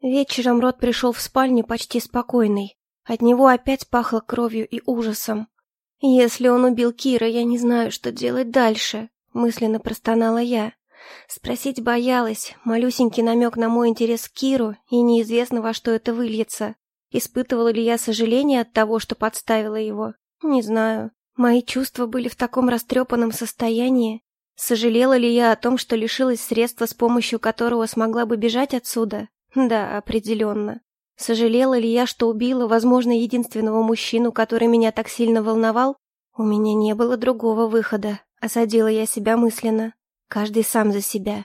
Вечером Рот пришел в спальню почти спокойный. От него опять пахло кровью и ужасом. «Если он убил Кира, я не знаю, что делать дальше», — мысленно простонала я. Спросить боялась, малюсенький намек на мой интерес к Киру, и неизвестно, во что это выльется. Испытывала ли я сожаление от того, что подставила его? Не знаю. Мои чувства были в таком растрепанном состоянии. Сожалела ли я о том, что лишилась средства, с помощью которого смогла бы бежать отсюда? Да, определенно. Сожалела ли я, что убила, возможно, единственного мужчину, который меня так сильно волновал? У меня не было другого выхода. Осадила я себя мысленно. Каждый сам за себя.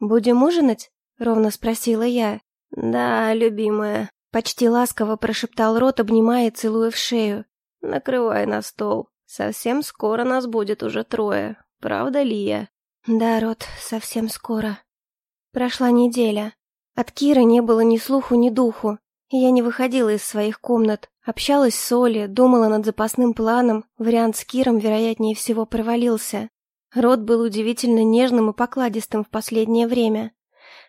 «Будем ужинать?» — ровно спросила я. «Да, любимая», — почти ласково прошептал Рот, обнимая и целуя в шею. «Накрывай на стол. Совсем скоро нас будет уже трое. Правда, Лия?» «Да, Рот, совсем скоро». Прошла неделя. От Киры не было ни слуху, ни духу. Я не выходила из своих комнат, общалась с Олей, думала над запасным планом, вариант с Киром, вероятнее всего, провалился. Рот был удивительно нежным и покладистым в последнее время.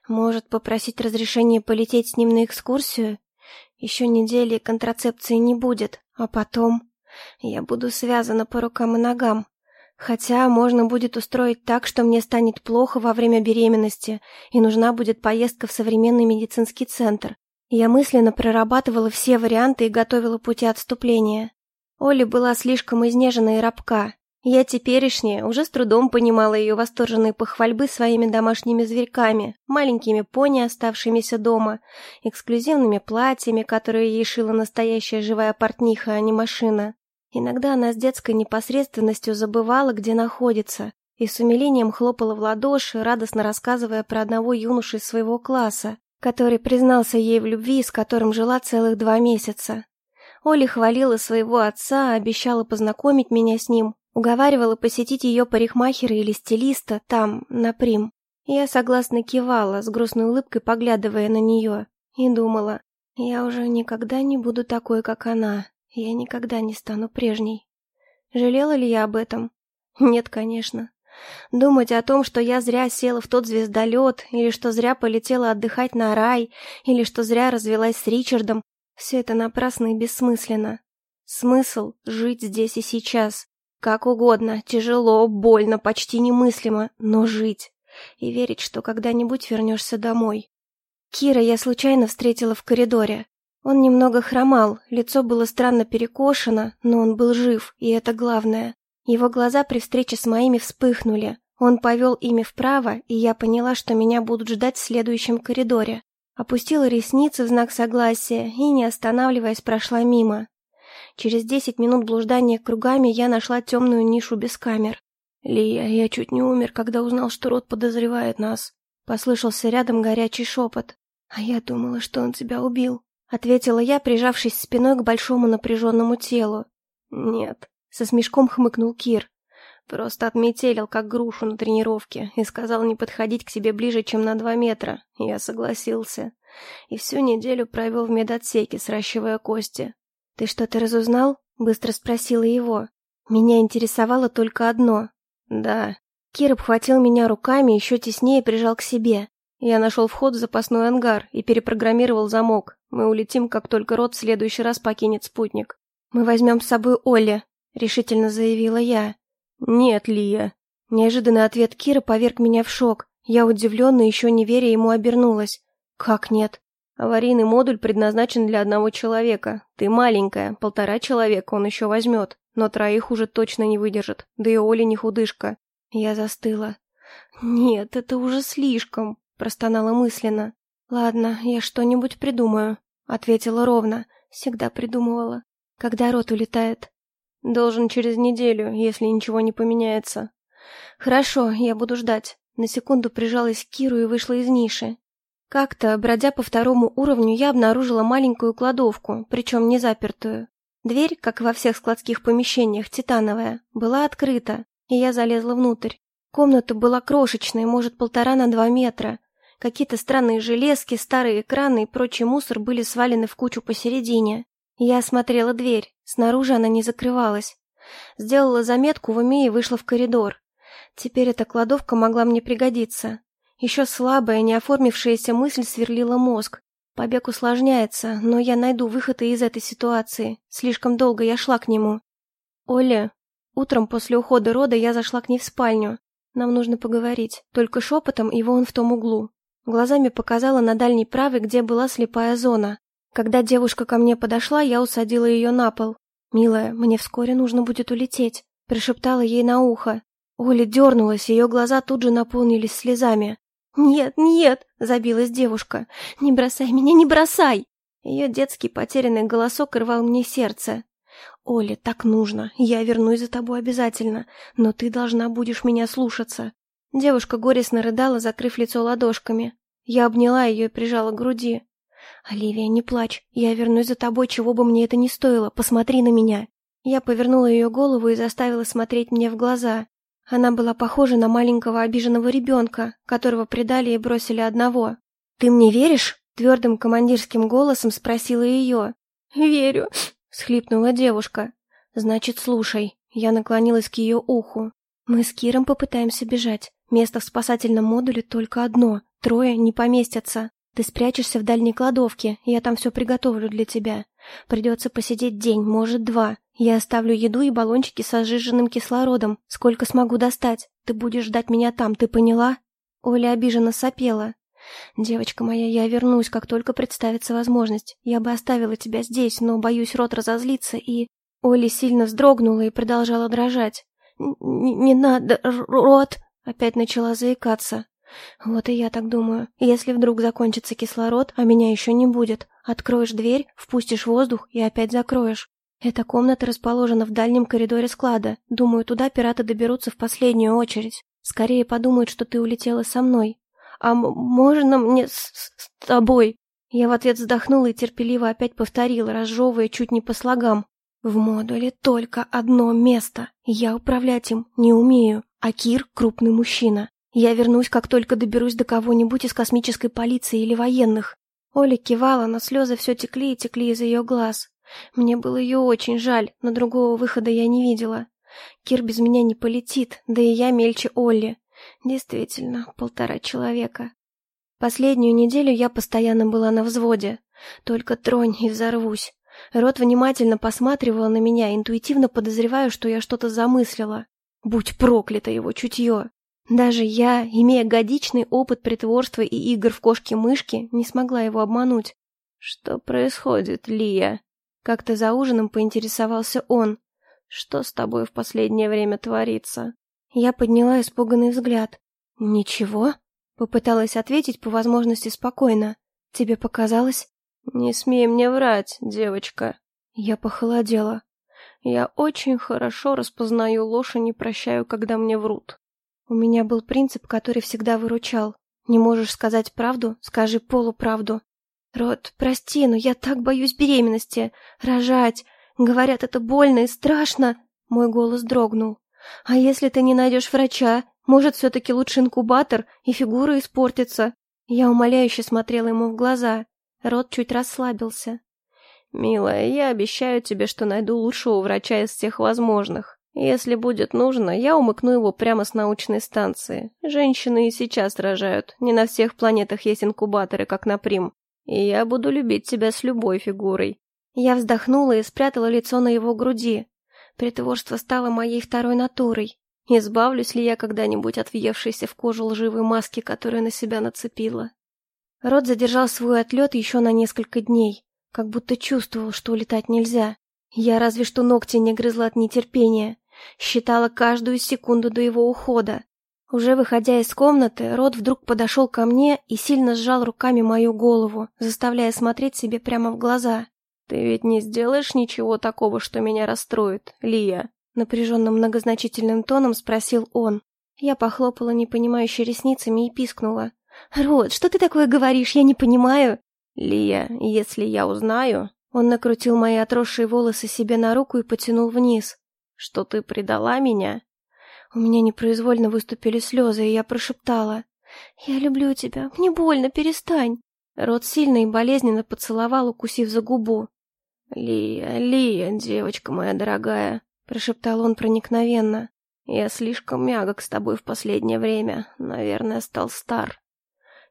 Может, попросить разрешения полететь с ним на экскурсию? Еще недели контрацепции не будет, а потом... Я буду связана по рукам и ногам. Хотя можно будет устроить так, что мне станет плохо во время беременности, и нужна будет поездка в современный медицинский центр. Я мысленно прорабатывала все варианты и готовила пути отступления. Оля была слишком изнежена и рабка. Я теперешняя уже с трудом понимала ее восторженные похвальбы своими домашними зверьками, маленькими пони, оставшимися дома, эксклюзивными платьями, которые ей шила настоящая живая портниха, а не машина. Иногда она с детской непосредственностью забывала, где находится, и с умилением хлопала в ладоши, радостно рассказывая про одного юношу из своего класса, который признался ей в любви, с которым жила целых два месяца. Оля хвалила своего отца, обещала познакомить меня с ним, уговаривала посетить ее парикмахера или стилиста там, на Прим. Я согласно кивала, с грустной улыбкой поглядывая на нее, и думала, я уже никогда не буду такой, как она, я никогда не стану прежней. Жалела ли я об этом? Нет, конечно. Думать о том, что я зря села в тот звездолет, или что зря полетела отдыхать на рай, или что зря развелась с Ричардом, все это напрасно и бессмысленно. Смысл — жить здесь и сейчас. Как угодно, тяжело, больно, почти немыслимо, но жить. И верить, что когда-нибудь вернешься домой. Кира я случайно встретила в коридоре. Он немного хромал, лицо было странно перекошено, но он был жив, и это главное. Его глаза при встрече с моими вспыхнули. Он повел ими вправо, и я поняла, что меня будут ждать в следующем коридоре. Опустила ресницы в знак согласия и, не останавливаясь, прошла мимо. Через десять минут блуждания кругами я нашла темную нишу без камер. «Лия, я чуть не умер, когда узнал, что Рот подозревает нас», — послышался рядом горячий шепот. «А я думала, что он тебя убил», — ответила я, прижавшись спиной к большому напряженному телу. «Нет», со смешком хмыкнул Кир. Просто отметелил, как грушу на тренировке, и сказал не подходить к себе ближе, чем на два метра. Я согласился. И всю неделю провел в медотсеке, сращивая кости. «Ты что-то разузнал?» — быстро спросила его. Меня интересовало только одно. «Да». Кир обхватил меня руками еще теснее прижал к себе. Я нашел вход в запасной ангар и перепрограммировал замок. Мы улетим, как только рот в следующий раз покинет спутник. Мы возьмем с собой Олли, решительно заявила я. Нет, Лия. Неожиданный ответ Кира поверг меня в шок. Я удивленно, еще не веря, ему обернулась. Как нет? Аварийный модуль предназначен для одного человека. Ты маленькая, полтора человека он еще возьмет, но троих уже точно не выдержит, да и Оля не худышка. Я застыла. «Нет, это уже слишком», — простонала мысленно. «Ладно, я что-нибудь придумаю», — ответила ровно. Всегда придумывала. «Когда рот улетает?» Должен через неделю, если ничего не поменяется. Хорошо, я буду ждать. На секунду прижалась к Киру и вышла из ниши. Как-то, бродя по второму уровню, я обнаружила маленькую кладовку, причем не запертую. Дверь, как во всех складских помещениях, титановая, была открыта, и я залезла внутрь. Комната была крошечной, может, полтора на два метра. Какие-то странные железки, старые экраны и прочий мусор были свалены в кучу посередине. Я осмотрела дверь. Снаружи она не закрывалась. Сделала заметку в уме и вышла в коридор. Теперь эта кладовка могла мне пригодиться. Еще слабая, не оформившаяся мысль сверлила мозг. Побег усложняется, но я найду выход из этой ситуации. Слишком долго я шла к нему. Оля, утром после ухода рода я зашла к ней в спальню. Нам нужно поговорить, только шепотом и вон в том углу. Глазами показала на дальней правой, где была слепая зона. Когда девушка ко мне подошла, я усадила ее на пол. «Милая, мне вскоре нужно будет улететь», — пришептала ей на ухо. Оля дернулась, ее глаза тут же наполнились слезами. «Нет, нет!» — забилась девушка. «Не бросай меня, не бросай!» Ее детский потерянный голосок рвал мне сердце. «Оля, так нужно. Я вернусь за тобой обязательно. Но ты должна будешь меня слушаться. Девушка горестно рыдала, закрыв лицо ладошками. Я обняла ее и прижала к груди. «Оливия, не плачь. Я вернусь за тобой, чего бы мне это ни стоило. Посмотри на меня». Я повернула ее голову и заставила смотреть мне в глаза. Она была похожа на маленького обиженного ребенка, которого предали и бросили одного. «Ты мне веришь?» — твердым командирским голосом спросила ее. «Верю», — схлипнула девушка. «Значит, слушай». Я наклонилась к ее уху. «Мы с Киром попытаемся бежать. Место в спасательном модуле только одно, трое не поместятся. Ты спрячешься в дальней кладовке, я там все приготовлю для тебя. Придется посидеть день, может, два. Я оставлю еду и баллончики со сжиженным кислородом, сколько смогу достать. Ты будешь ждать меня там, ты поняла?» Оля обиженно сопела. «Девочка моя, я вернусь, как только представится возможность. Я бы оставила тебя здесь, но, боюсь, рот разозлится и...» Оля сильно вздрогнула и продолжала дрожать. «Не надо, рот!» Опять начала заикаться. Вот и я так думаю. Если вдруг закончится кислород, а меня еще не будет, откроешь дверь, впустишь воздух и опять закроешь. Эта комната расположена в дальнем коридоре склада. Думаю, туда пираты доберутся в последнюю очередь. Скорее подумают, что ты улетела со мной. А можно мне с, с тобой? Я в ответ вздохнула и терпеливо опять повторила, разжевывая чуть не по слогам. В модуле только одно место. Я управлять им не умею. А Кир — крупный мужчина. Я вернусь, как только доберусь до кого-нибудь из космической полиции или военных. Оля кивала, но слезы все текли и текли из ее глаз. Мне было ее очень жаль, но другого выхода я не видела. Кир без меня не полетит, да и я мельче Олли. Действительно, полтора человека. Последнюю неделю я постоянно была на взводе. Только тронь и взорвусь. Рот внимательно посматривал на меня, интуитивно подозревая, что я что-то замыслила. Будь проклято его чутье! Даже я, имея годичный опыт притворства и игр в кошки-мышки, не смогла его обмануть. «Что происходит, Лия?» Как-то за ужином поинтересовался он. «Что с тобой в последнее время творится?» Я подняла испуганный взгляд. «Ничего?» Попыталась ответить по возможности спокойно. «Тебе показалось?» «Не смей мне врать, девочка». Я похолодела. Я очень хорошо распознаю ложь и не прощаю, когда мне врут. У меня был принцип, который всегда выручал. Не можешь сказать правду, скажи полуправду. Рот, прости, но я так боюсь беременности. Рожать. Говорят, это больно и страшно. Мой голос дрогнул. А если ты не найдешь врача? Может, все-таки лучше инкубатор, и фигура испортится? Я умоляюще смотрела ему в глаза. Рот чуть расслабился. «Милая, я обещаю тебе, что найду лучшего врача из всех возможных. Если будет нужно, я умыкну его прямо с научной станции. Женщины и сейчас рожают. Не на всех планетах есть инкубаторы, как на Прим. И я буду любить тебя с любой фигурой». Я вздохнула и спрятала лицо на его груди. Притворство стало моей второй натурой. Избавлюсь ли я когда-нибудь от въевшейся в кожу лживой маски, которую на себя нацепила? Рот задержал свой отлет еще на несколько дней как будто чувствовал, что улетать нельзя. Я разве что ногти не грызла от нетерпения. Считала каждую секунду до его ухода. Уже выходя из комнаты, Рот вдруг подошел ко мне и сильно сжал руками мою голову, заставляя смотреть себе прямо в глаза. «Ты ведь не сделаешь ничего такого, что меня расстроит, Лия?» Напряженным многозначительным тоном спросил он. Я похлопала непонимающе ресницами и пискнула. «Рот, что ты такое говоришь? Я не понимаю!» «Лия, если я узнаю...» Он накрутил мои отросшие волосы себе на руку и потянул вниз. «Что ты предала меня?» У меня непроизвольно выступили слезы, и я прошептала. «Я люблю тебя. Мне больно, перестань». Рот сильно и болезненно поцеловал, укусив за губу. «Лия, Лия, девочка моя дорогая», — прошептал он проникновенно. «Я слишком мягок с тобой в последнее время. Наверное, стал стар».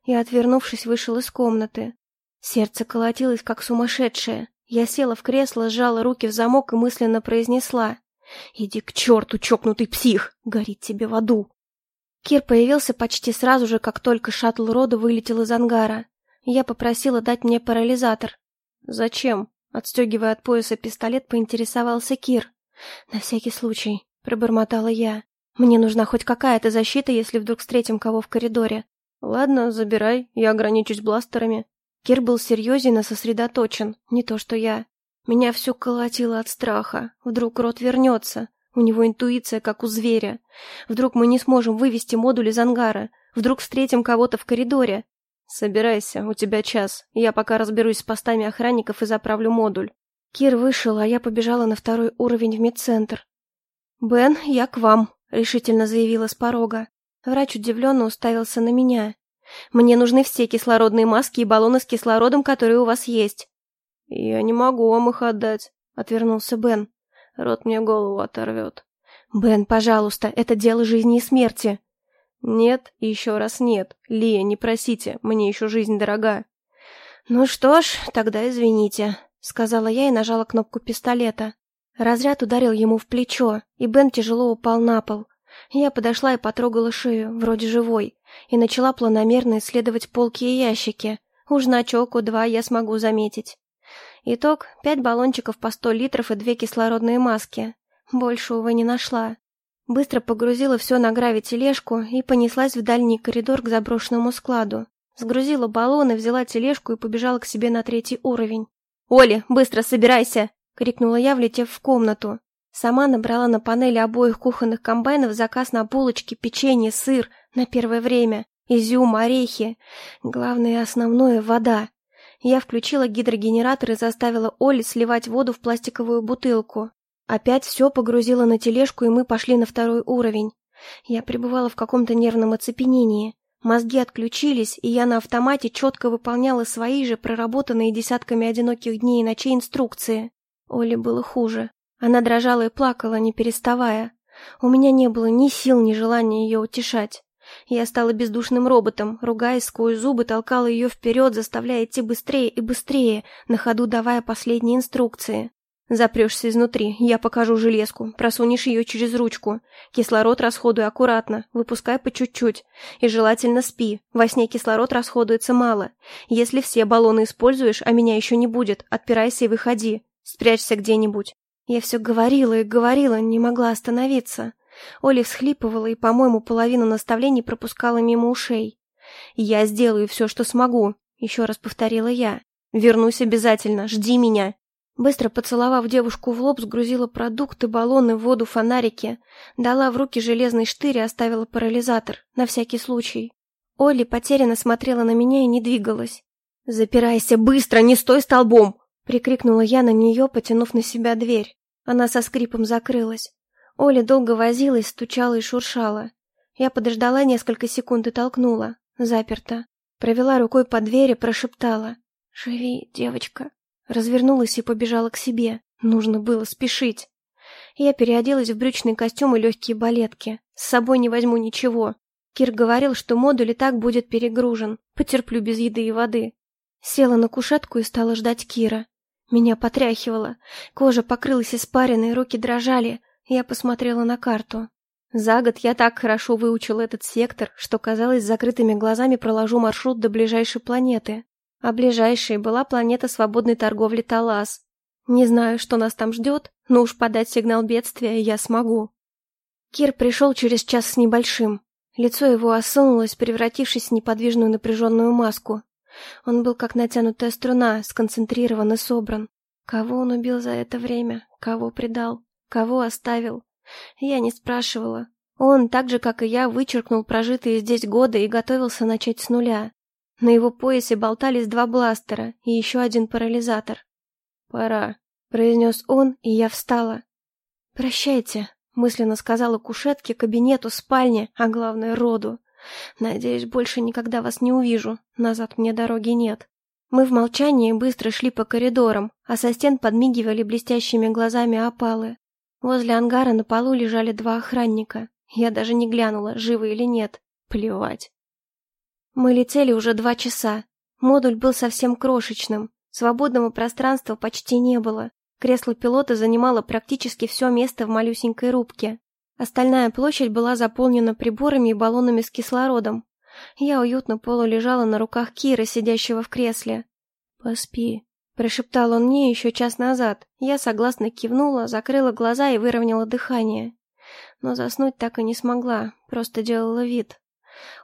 И, отвернувшись, вышел из комнаты. Сердце колотилось, как сумасшедшее. Я села в кресло, сжала руки в замок и мысленно произнесла. «Иди к черту, чокнутый псих! Горит тебе в аду!» Кир появился почти сразу же, как только шаттл рода вылетел из ангара. Я попросила дать мне парализатор. «Зачем?» Отстегивая от пояса пистолет, поинтересовался Кир. «На всякий случай», — пробормотала я. «Мне нужна хоть какая-то защита, если вдруг встретим кого в коридоре». «Ладно, забирай, я ограничусь бластерами». Кир был серьезен и сосредоточен, не то что я. Меня все колотило от страха. Вдруг рот вернется. У него интуиция, как у зверя. Вдруг мы не сможем вывести модуль из ангара. Вдруг встретим кого-то в коридоре. Собирайся, у тебя час. Я пока разберусь с постами охранников и заправлю модуль. Кир вышел, а я побежала на второй уровень в медцентр. «Бен, я к вам», — решительно заявила с порога. Врач удивленно уставился на меня. «Мне нужны все кислородные маски и баллоны с кислородом, которые у вас есть». «Я не могу вам их отдать», — отвернулся Бен. «Рот мне голову оторвет». «Бен, пожалуйста, это дело жизни и смерти». «Нет, и еще раз нет. Лия, не просите, мне еще жизнь дорога». «Ну что ж, тогда извините», — сказала я и нажала кнопку пистолета. Разряд ударил ему в плечо, и Бен тяжело упал на пол. Я подошла и потрогала шею, вроде живой, и начала планомерно исследовать полки и ящики. Уж значок у два я смогу заметить. Итог — пять баллончиков по сто литров и две кислородные маски. Больше, увы, не нашла. Быстро погрузила все на гравитележку и понеслась в дальний коридор к заброшенному складу. Сгрузила баллоны, взяла тележку и побежала к себе на третий уровень. «Оли, быстро собирайся!» — крикнула я, влетев в комнату. Сама набрала на панели обоих кухонных комбайнов заказ на булочки, печенье, сыр на первое время, изюм, орехи. Главное и основное — вода. Я включила гидрогенератор и заставила Оли сливать воду в пластиковую бутылку. Опять все погрузила на тележку, и мы пошли на второй уровень. Я пребывала в каком-то нервном оцепенении. Мозги отключились, и я на автомате четко выполняла свои же проработанные десятками одиноких дней и ночей инструкции. Оле было хуже. Она дрожала и плакала, не переставая. У меня не было ни сил, ни желания ее утешать. Я стала бездушным роботом, ругаясь сквозь зубы, толкала ее вперед, заставляя идти быстрее и быстрее, на ходу давая последние инструкции. Запрешься изнутри, я покажу железку, просунешь ее через ручку. Кислород расходуй аккуратно, выпускай по чуть-чуть. И желательно спи, во сне кислород расходуется мало. Если все баллоны используешь, а меня еще не будет, отпирайся и выходи. Спрячься где-нибудь. Я все говорила и говорила, не могла остановиться. Оля всхлипывала и, по-моему, половину наставлений пропускала мимо ушей. «Я сделаю все, что смогу», — еще раз повторила я. «Вернусь обязательно, жди меня». Быстро поцеловав девушку в лоб, сгрузила продукты, баллоны, воду, фонарики, дала в руки железный штырь и оставила парализатор, на всякий случай. Олли потерянно смотрела на меня и не двигалась. «Запирайся быстро, не стой столбом!» — прикрикнула я на нее, потянув на себя дверь. Она со скрипом закрылась. Оля долго возилась, стучала и шуршала. Я подождала несколько секунд и толкнула. Заперто. Провела рукой по двери, прошептала. «Живи, девочка». Развернулась и побежала к себе. Нужно было спешить. Я переоделась в брючный костюм и легкие балетки. С собой не возьму ничего. Кир говорил, что модуль и так будет перегружен. Потерплю без еды и воды. Села на кушетку и стала ждать Кира. Меня потряхивало. Кожа покрылась испариной, руки дрожали. Я посмотрела на карту. За год я так хорошо выучила этот сектор, что, казалось, закрытыми глазами проложу маршрут до ближайшей планеты. А ближайшей была планета свободной торговли Талас. Не знаю, что нас там ждет, но уж подать сигнал бедствия я смогу. Кир пришел через час с небольшим. Лицо его осунулось, превратившись в неподвижную напряженную маску. Он был как натянутая струна, сконцентрирован и собран. Кого он убил за это время? Кого предал? Кого оставил? Я не спрашивала. Он, так же, как и я, вычеркнул прожитые здесь годы и готовился начать с нуля. На его поясе болтались два бластера и еще один парализатор. «Пора», — произнес он, и я встала. «Прощайте», — мысленно сказала кушетке, кабинету, спальне, а главное, роду. «Надеюсь, больше никогда вас не увижу. Назад мне дороги нет». Мы в молчании быстро шли по коридорам, а со стен подмигивали блестящими глазами опалы. Возле ангара на полу лежали два охранника. Я даже не глянула, живы или нет. Плевать. Мы летели уже два часа. Модуль был совсем крошечным, свободного пространства почти не было. Кресло пилота занимало практически все место в малюсенькой рубке. Остальная площадь была заполнена приборами и баллонами с кислородом. Я уютно полулежала на руках Кира, сидящего в кресле. «Поспи», — прошептал он мне еще час назад. Я согласно кивнула, закрыла глаза и выровняла дыхание. Но заснуть так и не смогла, просто делала вид.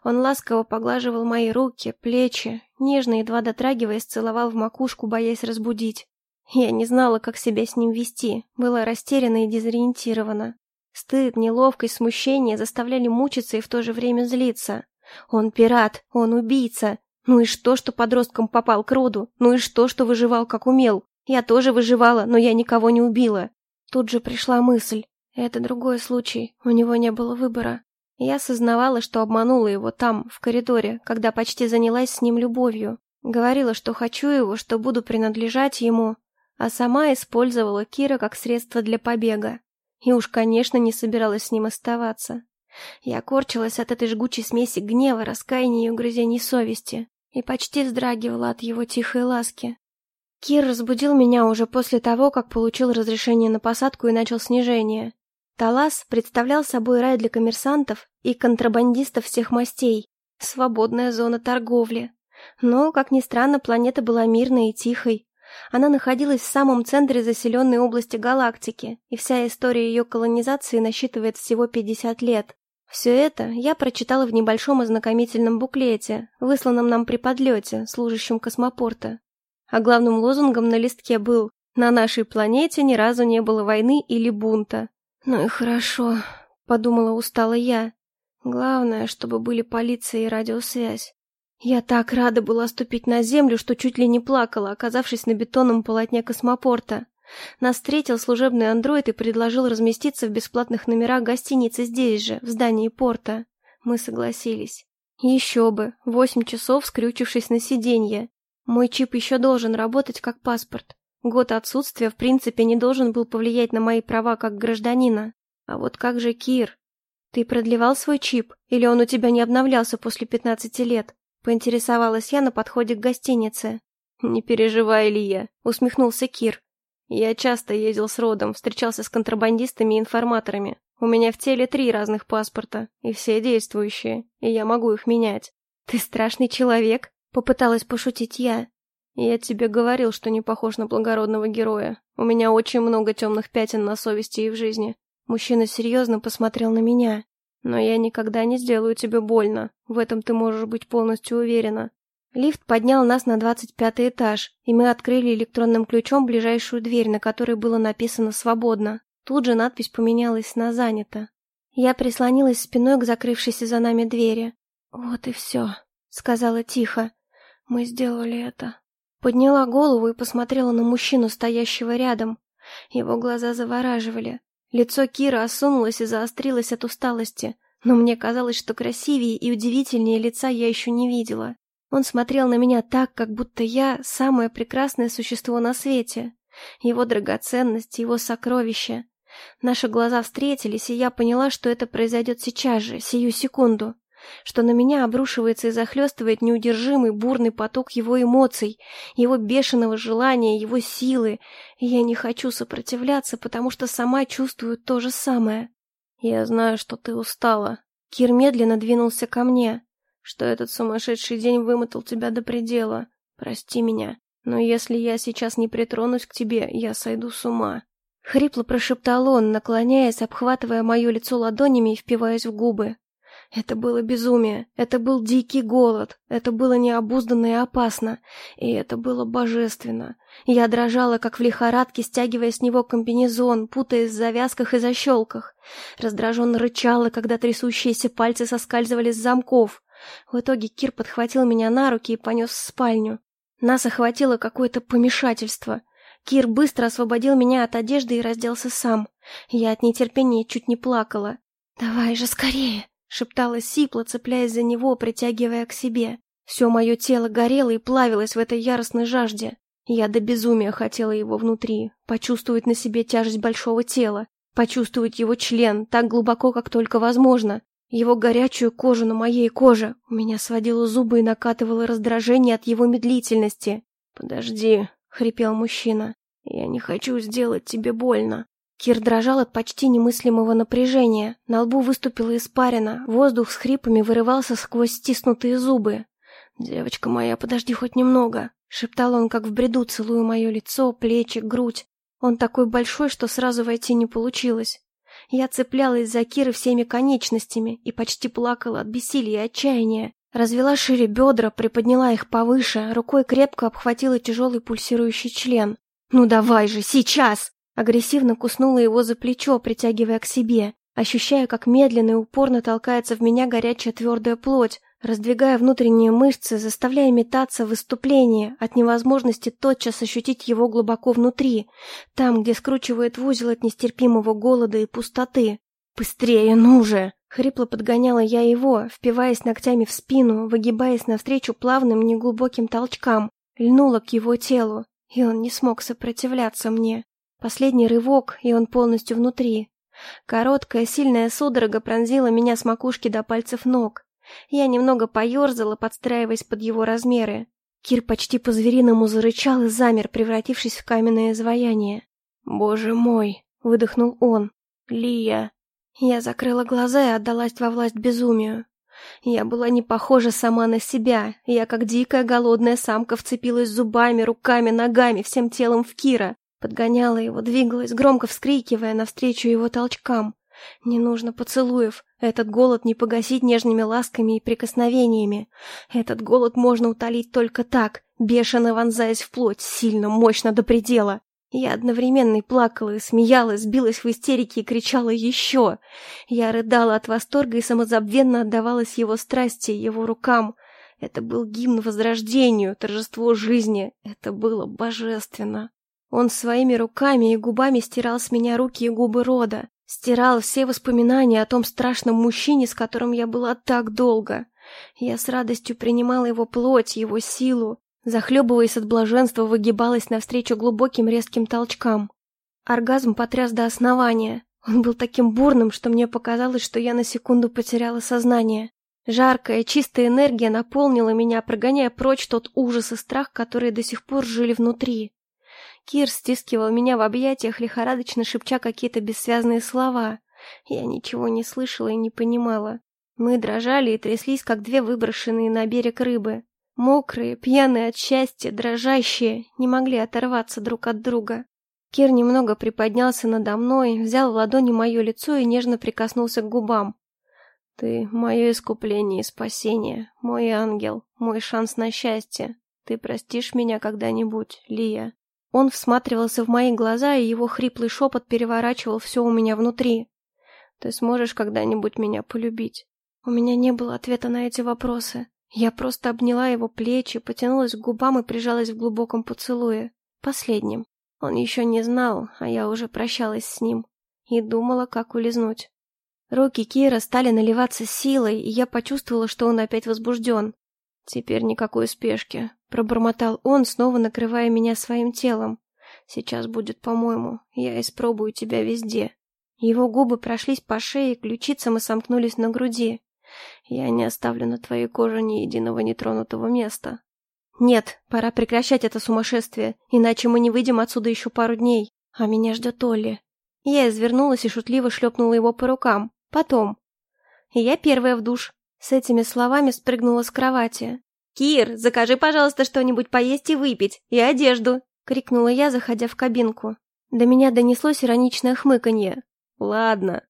Он ласково поглаживал мои руки, плечи, нежно, едва дотрагиваясь, целовал в макушку, боясь разбудить. Я не знала, как себя с ним вести, была растеряна и дезориентирована. Стыд, неловкость, смущение заставляли мучиться и в то же время злиться. Он пират, он убийца. Ну и что, что подростком попал к роду? Ну и что, что выживал как умел? Я тоже выживала, но я никого не убила. Тут же пришла мысль. Это другой случай, у него не было выбора. Я осознавала, что обманула его там, в коридоре, когда почти занялась с ним любовью. Говорила, что хочу его, что буду принадлежать ему, а сама использовала Кира как средство для побега. И уж, конечно, не собиралась с ним оставаться. Я корчилась от этой жгучей смеси гнева, раскаяния и угрызений совести, и почти вздрагивала от его тихой ласки. Кир разбудил меня уже после того, как получил разрешение на посадку и начал снижение. Талас представлял собой рай для коммерсантов и контрабандистов всех мастей, свободная зона торговли. Но, как ни странно, планета была мирной и тихой. Она находилась в самом центре заселенной области галактики, и вся история ее колонизации насчитывает всего 50 лет. Все это я прочитала в небольшом ознакомительном буклете, высланном нам при подлете, служащем космопорта. А главным лозунгом на листке был «На нашей планете ни разу не было войны или бунта, «Ну и хорошо», — подумала устало я. «Главное, чтобы были полиция и радиосвязь». Я так рада была ступить на землю, что чуть ли не плакала, оказавшись на бетонном полотне космопорта. Нас встретил служебный андроид и предложил разместиться в бесплатных номерах гостиницы здесь же, в здании порта. Мы согласились. Еще бы, восемь часов скрючившись на сиденье. Мой чип еще должен работать как паспорт. Год отсутствия в принципе не должен был повлиять на мои права как гражданина. А вот как же Кир? Ты продлевал свой чип, или он у тебя не обновлялся после пятнадцати лет? Поинтересовалась я на подходе к гостинице. Не переживай, Илья, усмехнулся Кир. Я часто ездил с родом, встречался с контрабандистами и информаторами. У меня в теле три разных паспорта, и все действующие, и я могу их менять. Ты страшный человек, попыталась пошутить я. «Я тебе говорил, что не похож на благородного героя. У меня очень много темных пятен на совести и в жизни». Мужчина серьезно посмотрел на меня. «Но я никогда не сделаю тебе больно. В этом ты можешь быть полностью уверена». Лифт поднял нас на двадцать пятый этаж, и мы открыли электронным ключом ближайшую дверь, на которой было написано «Свободно». Тут же надпись поменялась на «Занято». Я прислонилась спиной к закрывшейся за нами двери. «Вот и все», — сказала тихо. «Мы сделали это». Подняла голову и посмотрела на мужчину, стоящего рядом. Его глаза завораживали. Лицо Кира осунулось и заострилось от усталости, но мне казалось, что красивее и удивительнее лица я еще не видела. Он смотрел на меня так, как будто я — самое прекрасное существо на свете. Его драгоценность, его сокровище. Наши глаза встретились, и я поняла, что это произойдет сейчас же, сию секунду что на меня обрушивается и захлестывает неудержимый бурный поток его эмоций, его бешеного желания, его силы, и я не хочу сопротивляться, потому что сама чувствую то же самое. «Я знаю, что ты устала». Кир медленно двинулся ко мне, что этот сумасшедший день вымотал тебя до предела. Прости меня, но если я сейчас не притронусь к тебе, я сойду с ума. Хрипло прошептал он, наклоняясь, обхватывая мое лицо ладонями и впиваясь в губы. Это было безумие, это был дикий голод, это было необузданно и опасно, и это было божественно. Я дрожала, как в лихорадке, стягивая с него комбинезон, путаясь в завязках и защелках. Раздраженно рычала, когда трясущиеся пальцы соскальзывали с замков. В итоге Кир подхватил меня на руки и понес в спальню. Нас охватило какое-то помешательство. Кир быстро освободил меня от одежды и разделся сам. Я от нетерпения чуть не плакала. «Давай же скорее!» Шептала сипло, цепляясь за него, притягивая к себе. Все мое тело горело и плавилось в этой яростной жажде. Я до безумия хотела его внутри, почувствовать на себе тяжесть большого тела, почувствовать его член так глубоко, как только возможно. его горячую кожу на моей коже. У меня сводило зубы и накатывало раздражение от его медлительности. «Подожди», — хрипел мужчина. «Я не хочу сделать тебе больно». Кир дрожал от почти немыслимого напряжения. На лбу выступила испарина, воздух с хрипами вырывался сквозь стиснутые зубы. «Девочка моя, подожди хоть немного», — шептал он, как в бреду, целуя мое лицо, плечи, грудь. Он такой большой, что сразу войти не получилось. Я цеплялась за Киры всеми конечностями и почти плакала от бессилия и отчаяния. Развела шире бедра, приподняла их повыше, рукой крепко обхватила тяжелый пульсирующий член. «Ну давай же, сейчас!» Агрессивно куснула его за плечо, притягивая к себе, ощущая, как медленно и упорно толкается в меня горячая твердая плоть, раздвигая внутренние мышцы, заставляя метаться в выступлении от невозможности тотчас ощутить его глубоко внутри, там, где скручивает в узел от нестерпимого голода и пустоты. «Быстрее, ну же!» Хрипло подгоняла я его, впиваясь ногтями в спину, выгибаясь навстречу плавным неглубоким толчкам, льнула к его телу, и он не смог сопротивляться мне. Последний рывок, и он полностью внутри. Короткая, сильная судорога пронзила меня с макушки до пальцев ног. Я немного поерзала, подстраиваясь под его размеры. Кир почти по-звериному зарычал и замер, превратившись в каменное изваяние. «Боже мой!» — выдохнул он. «Лия!» Я закрыла глаза и отдалась во власть безумию. Я была не похожа сама на себя. Я, как дикая голодная самка, вцепилась зубами, руками, ногами, всем телом в Кира. Подгоняла его, двигалась, громко вскрикивая навстречу его толчкам. Не нужно поцелуев. Этот голод не погасить нежными ласками и прикосновениями. Этот голод можно утолить только так, бешено вонзаясь в плоть, сильно, мощно до предела. Я одновременно и плакала, и смеялась, сбилась в истерике и кричала «Еще!». Я рыдала от восторга и самозабвенно отдавалась его страсти, его рукам. Это был гимн возрождению, торжество жизни. Это было божественно. Он своими руками и губами стирал с меня руки и губы рода, стирал все воспоминания о том страшном мужчине, с которым я была так долго. Я с радостью принимала его плоть, его силу, захлебываясь от блаженства, выгибалась навстречу глубоким резким толчкам. Оргазм потряс до основания. Он был таким бурным, что мне показалось, что я на секунду потеряла сознание. Жаркая, чистая энергия наполнила меня, прогоняя прочь тот ужас и страх, которые до сих пор жили внутри. Кир стискивал меня в объятиях, лихорадочно шепча какие-то бессвязные слова. Я ничего не слышала и не понимала. Мы дрожали и тряслись, как две выброшенные на берег рыбы. Мокрые, пьяные от счастья, дрожащие, не могли оторваться друг от друга. Кир немного приподнялся надо мной, взял в ладони мое лицо и нежно прикоснулся к губам. «Ты — мое искупление и спасение, мой ангел, мой шанс на счастье. Ты простишь меня когда-нибудь, Лия?» Он всматривался в мои глаза, и его хриплый шепот переворачивал все у меня внутри. «Ты сможешь когда-нибудь меня полюбить?» У меня не было ответа на эти вопросы. Я просто обняла его плечи, потянулась к губам и прижалась в глубоком поцелуе. Последним. Он еще не знал, а я уже прощалась с ним. И думала, как улизнуть. Руки Кира стали наливаться силой, и я почувствовала, что он опять возбужден. Теперь никакой спешки. Пробормотал он, снова накрывая меня своим телом. «Сейчас будет, по-моему. Я испробую тебя везде». Его губы прошлись по шее, ключицам и сомкнулись на груди. «Я не оставлю на твоей коже ни единого нетронутого места». «Нет, пора прекращать это сумасшествие, иначе мы не выйдем отсюда еще пару дней. А меня ждет Олли». Я извернулась и шутливо шлепнула его по рукам. Потом. Я первая в душ. С этими словами спрыгнула с кровати. «Кир, закажи, пожалуйста, что-нибудь поесть и выпить, и одежду!» — крикнула я, заходя в кабинку. До меня донеслось ироничное хмыканье. «Ладно».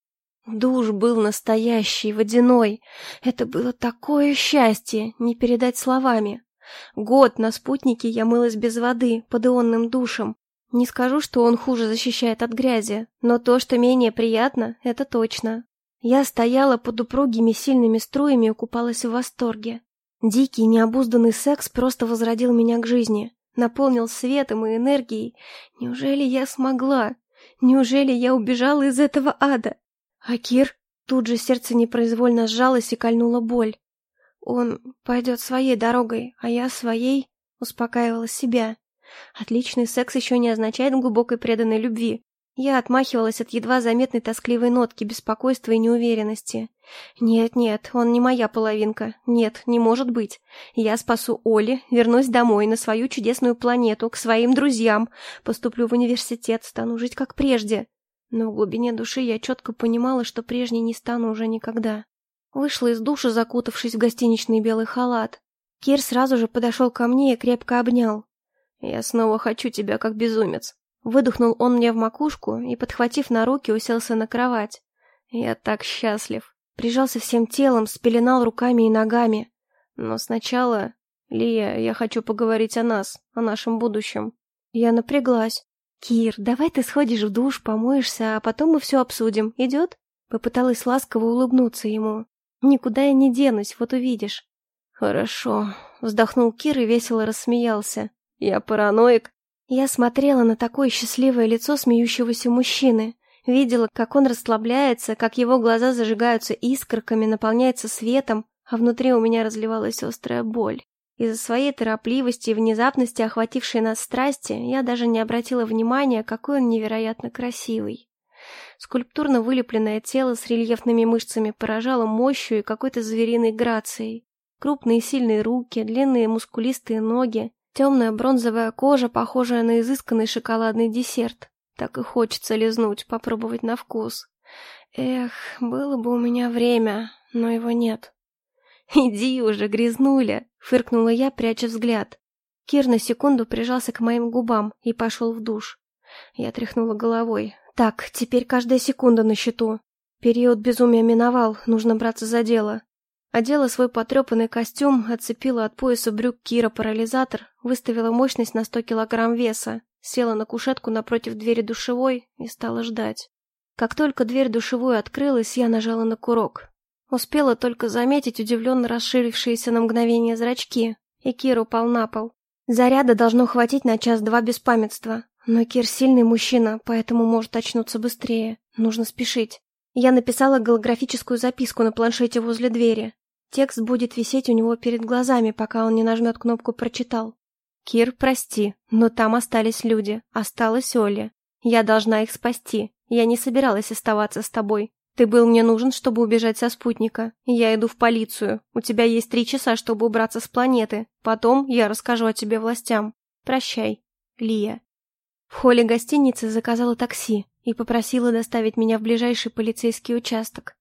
Душ был настоящий, водяной. Это было такое счастье, не передать словами. Год на спутнике я мылась без воды, под ионным душем. Не скажу, что он хуже защищает от грязи, но то, что менее приятно, это точно. Я стояла под упругими сильными струями и купалась в восторге. Дикий, необузданный секс просто возродил меня к жизни, наполнил светом и энергией. Неужели я смогла? Неужели я убежала из этого ада? А Кир? Тут же сердце непроизвольно сжалось и кольнула боль. Он пойдет своей дорогой, а я своей, успокаивала себя. Отличный секс еще не означает глубокой преданной любви. Я отмахивалась от едва заметной тоскливой нотки беспокойства и неуверенности. «Нет-нет, он не моя половинка. Нет, не может быть. Я спасу Оли, вернусь домой, на свою чудесную планету, к своим друзьям, поступлю в университет, стану жить как прежде». Но в глубине души я четко понимала, что прежней не стану уже никогда. Вышла из душа, закутавшись в гостиничный белый халат. Кир сразу же подошел ко мне и крепко обнял. «Я снова хочу тебя, как безумец», Выдохнул он мне в макушку и, подхватив на руки, уселся на кровать. Я так счастлив. Прижался всем телом, спеленал руками и ногами. Но сначала... Лия, я хочу поговорить о нас, о нашем будущем. Я напряглась. «Кир, давай ты сходишь в душ, помоешься, а потом мы все обсудим. Идет?» Попыталась ласково улыбнуться ему. «Никуда я не денусь, вот увидишь». «Хорошо», — вздохнул Кир и весело рассмеялся. «Я параноик?» Я смотрела на такое счастливое лицо смеющегося мужчины, видела, как он расслабляется, как его глаза зажигаются искорками, наполняются светом, а внутри у меня разливалась острая боль. Из-за своей торопливости и внезапности, охватившей нас страсти, я даже не обратила внимания, какой он невероятно красивый. Скульптурно вылепленное тело с рельефными мышцами поражало мощью и какой-то звериной грацией. Крупные сильные руки, длинные мускулистые ноги, Темная бронзовая кожа, похожая на изысканный шоколадный десерт. Так и хочется лизнуть, попробовать на вкус. Эх, было бы у меня время, но его нет. «Иди уже, грязнуля!» — фыркнула я, пряча взгляд. Кир на секунду прижался к моим губам и пошел в душ. Я тряхнула головой. «Так, теперь каждая секунда на счету. Период безумия миновал, нужно браться за дело. Одела свой потрепанный костюм, отцепила от пояса брюк Кира парализатор, выставила мощность на 100 килограмм веса, села на кушетку напротив двери душевой и стала ждать. Как только дверь душевой открылась, я нажала на курок. Успела только заметить удивленно расширившиеся на мгновение зрачки, и Кир упал на пол. Заряда должно хватить на час-два без памятства, но Кир сильный мужчина, поэтому может очнуться быстрее. Нужно спешить. Я написала голографическую записку на планшете возле двери. Текст будет висеть у него перед глазами, пока он не нажмет кнопку «Прочитал». «Кир, прости, но там остались люди. Осталась Оля. Я должна их спасти. Я не собиралась оставаться с тобой. Ты был мне нужен, чтобы убежать со спутника. Я иду в полицию. У тебя есть три часа, чтобы убраться с планеты. Потом я расскажу о тебе властям. Прощай, Лия». В холле гостиницы заказала такси и попросила доставить меня в ближайший полицейский участок.